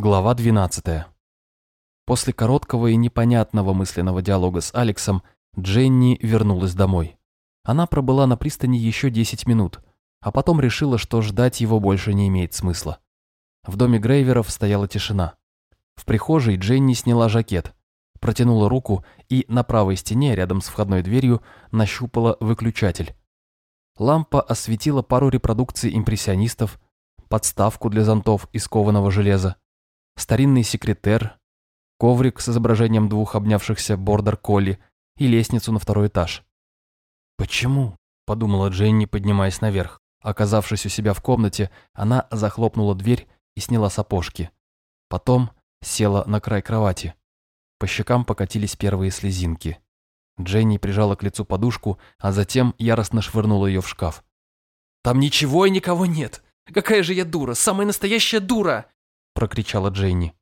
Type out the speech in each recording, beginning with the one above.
Глава 12. После короткого и непонятного мысленного диалога с Алексом Дженни вернулась домой. Она пробыла на пристани еще 10 минут, а потом решила, что ждать его больше не имеет смысла. В доме Грейверов стояла тишина. В прихожей Дженни сняла жакет, протянула руку и на правой стене, рядом с входной дверью, нащупала выключатель. Лампа осветила пару репродукций импрессионистов, подставку для зонтов из кованого железа, старинный секретер, коврик с изображением двух обнявшихся бордер-колли и лестницу на второй этаж. «Почему?» – подумала Дженни, поднимаясь наверх. Оказавшись у себя в комнате, она захлопнула дверь и сняла сапожки. Потом села на край кровати. По щекам покатились первые слезинки. Дженни прижала к лицу подушку, а затем яростно швырнула ее в шкаф. «Там ничего и никого нет! Какая же я дура! Самая настоящая дура!» Прокричала Дженни.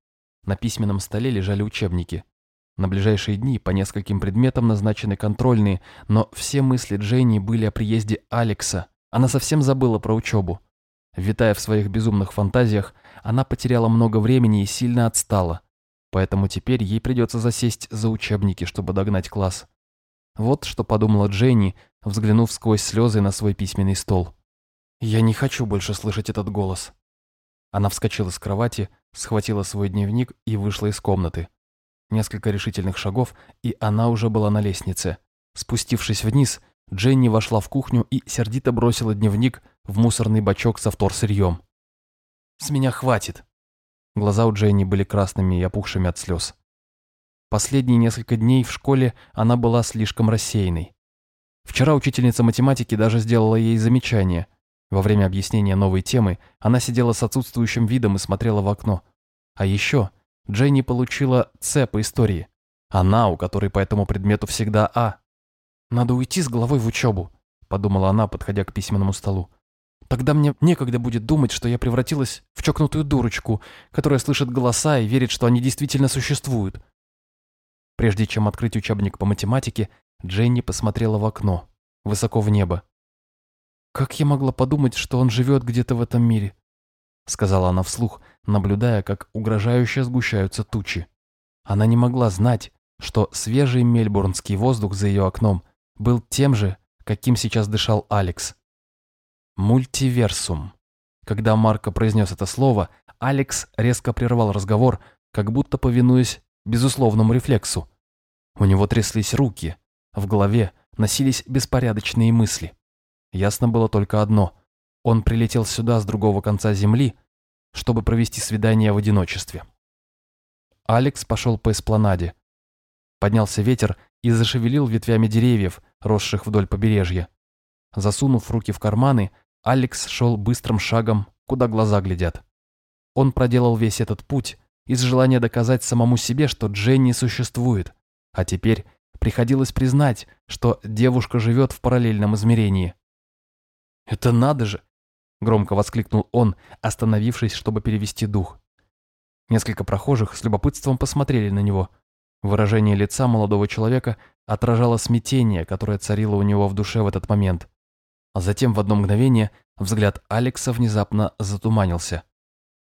На письменном столе лежали учебники. На ближайшие дни по нескольким предметам назначены контрольные, но все мысли Дженни были о приезде Алекса. Она совсем забыла про учебу. Витая в своих безумных фантазиях, она потеряла много времени и сильно отстала. Поэтому теперь ей придется засесть за учебники, чтобы догнать класс. Вот что подумала Дженни, взглянув сквозь слезы на свой письменный стол. «Я не хочу больше слышать этот голос. Она вскочила с кровати, схватила свой дневник и вышла из комнаты. Несколько решительных шагов, и она уже была на лестнице. Спустившись вниз, Дженни вошла в кухню и сердито бросила дневник в мусорный бачок со вторсырьем. «С меня хватит!» Глаза у Дженни были красными и опухшими от слез. Последние несколько дней в школе она была слишком рассеянной. Вчера учительница математики даже сделала ей замечание – во время объяснения новой темы она сидела с отсутствующим видом и смотрела в окно. А еще Дженни получила С по истории. Она, у которой по этому предмету всегда А. «Надо уйти с головой в учебу», – подумала она, подходя к письменному столу. «Тогда мне некогда будет думать, что я превратилась в чокнутую дурочку, которая слышит голоса и верит, что они действительно существуют». Прежде чем открыть учебник по математике, Дженни посмотрела в окно, высоко в небо. «Как я могла подумать, что он живет где-то в этом мире?» Сказала она вслух, наблюдая, как угрожающе сгущаются тучи. Она не могла знать, что свежий мельбурнский воздух за ее окном был тем же, каким сейчас дышал Алекс. Мультиверсум. Когда Марко произнес это слово, Алекс резко прервал разговор, как будто повинуясь безусловному рефлексу. У него тряслись руки, в голове носились беспорядочные мысли. Ясно было только одно. Он прилетел сюда с другого конца земли, чтобы провести свидание в одиночестве. Алекс пошел по эспланаде. Поднялся ветер и зашевелил ветвями деревьев, росших вдоль побережья. Засунув руки в карманы, Алекс шел быстрым шагом, куда глаза глядят. Он проделал весь этот путь из желания доказать самому себе, что Дженни существует, а теперь приходилось признать, что девушка живет в параллельном измерении. «Это надо же!» – громко воскликнул он, остановившись, чтобы перевести дух. Несколько прохожих с любопытством посмотрели на него. Выражение лица молодого человека отражало смятение, которое царило у него в душе в этот момент. А затем в одно мгновение взгляд Алекса внезапно затуманился.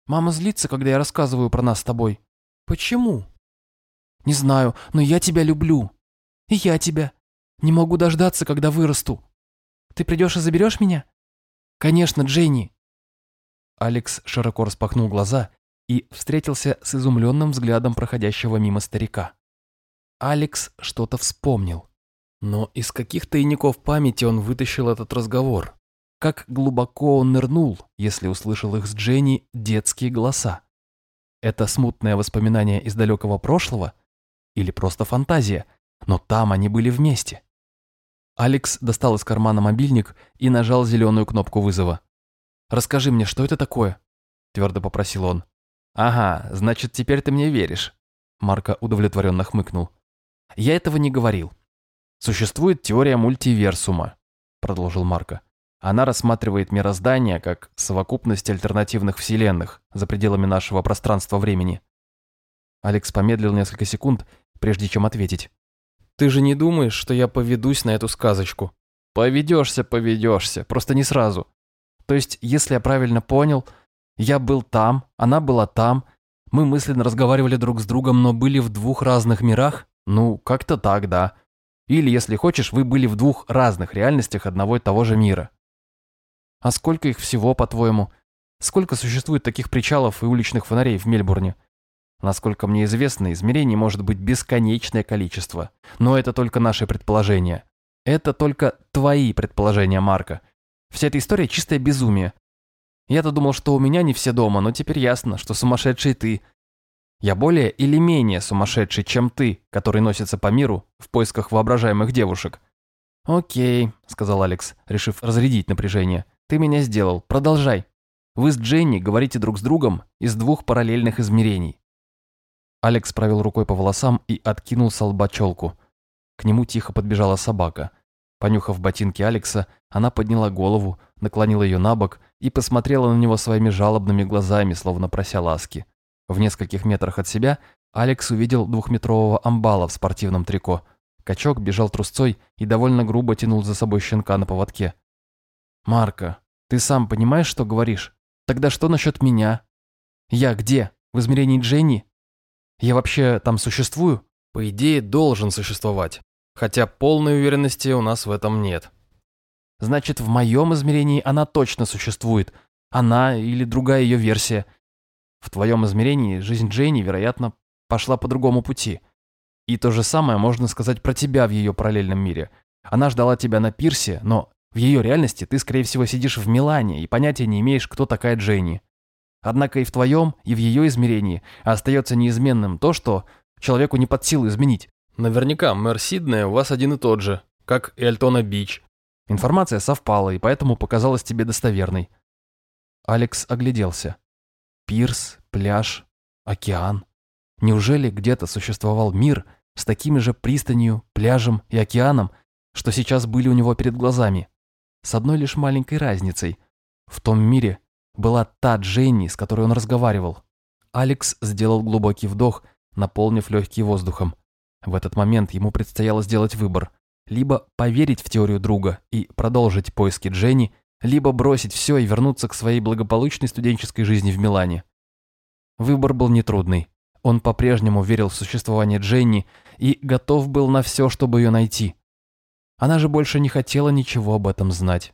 «Мама злится, когда я рассказываю про нас с тобой. Почему?» «Не знаю, но я тебя люблю. И я тебя. Не могу дождаться, когда вырасту. Ты придешь и заберешь меня?» «Конечно, Дженни!» Алекс широко распахнул глаза и встретился с изумленным взглядом проходящего мимо старика. Алекс что-то вспомнил. Но из каких тайников памяти он вытащил этот разговор? Как глубоко он нырнул, если услышал их с Дженни детские голоса? Это смутное воспоминание из далекого прошлого? Или просто фантазия? Но там они были вместе. Алекс достал из кармана мобильник и нажал зеленую кнопку вызова. «Расскажи мне, что это такое?» – твердо попросил он. «Ага, значит, теперь ты мне веришь», – Марко удовлетворенно хмыкнул. «Я этого не говорил. Существует теория мультиверсума», – продолжил Марко. Она рассматривает мироздание как совокупность альтернативных вселенных за пределами нашего пространства-времени. Алекс помедлил несколько секунд, прежде чем ответить. Ты же не думаешь, что я поведусь на эту сказочку? Поведешься, поведешься, просто не сразу. То есть, если я правильно понял, я был там, она была там, Мы мысленно разговаривали друг с другом, но были в двух разных мирах? Ну, как-то так, да. Или, если хочешь, вы были в двух разных реальностях одного и того же мира. А сколько их всего, по-твоему? Сколько существует таких причалов и уличных фонарей в Мельбурне? Насколько мне известно, измерений может быть бесконечное количество. Но это только наши предположения. Это только твои предположения, Марка. Вся эта история чистое безумие. Я-то думал, что у меня не все дома, но теперь ясно, что сумасшедший ты. Я более или менее сумасшедший, чем ты, который носится по миру в поисках воображаемых девушек. «Окей», — сказал Алекс, решив разрядить напряжение. «Ты меня сделал. Продолжай. Вы с Дженни говорите друг с другом из двух параллельных измерений». Алекс провел рукой по волосам и откинул с лба челку. К нему тихо подбежала собака. Понюхав ботинки Алекса, она подняла голову, наклонила ее на бок и посмотрела на него своими жалобными глазами, словно прося ласки. В нескольких метрах от себя Алекс увидел двухметрового амбала в спортивном трико. Качок бежал трусцой и довольно грубо тянул за собой щенка на поводке. «Марка, ты сам понимаешь, что говоришь? Тогда что насчет меня? Я где? В измерении Дженни? Я вообще там существую?» «По идее, должен существовать. Хотя полной уверенности у нас в этом нет. Значит, в моем измерении она точно существует. Она или другая ее версия. В твоем измерении жизнь Джейни, вероятно, пошла по другому пути. И то же самое можно сказать про тебя в ее параллельном мире. Она ждала тебя на пирсе, но в ее реальности ты, скорее всего, сидишь в Милане и понятия не имеешь, кто такая Джейни. Однако и в твоем, и в ее измерении остается неизменным то, что человеку не под силу изменить. Наверняка мэр Сиднея у вас один и тот же, как и Альтона Бич. Информация совпала, и поэтому показалась тебе достоверной. Алекс огляделся. Пирс, пляж, океан. Неужели где-то существовал мир с такими же пристанью, пляжем и океаном, что сейчас были у него перед глазами? С одной лишь маленькой разницей. В том мире была та Дженни, с которой он разговаривал. Алекс сделал глубокий вдох, наполнив легкие воздухом. В этот момент ему предстояло сделать выбор. Либо поверить в теорию друга и продолжить поиски Дженни, либо бросить все и вернуться к своей благополучной студенческой жизни в Милане. Выбор был нетрудный. Он по-прежнему верил в существование Дженни и готов был на все, чтобы ее найти. Она же больше не хотела ничего об этом знать.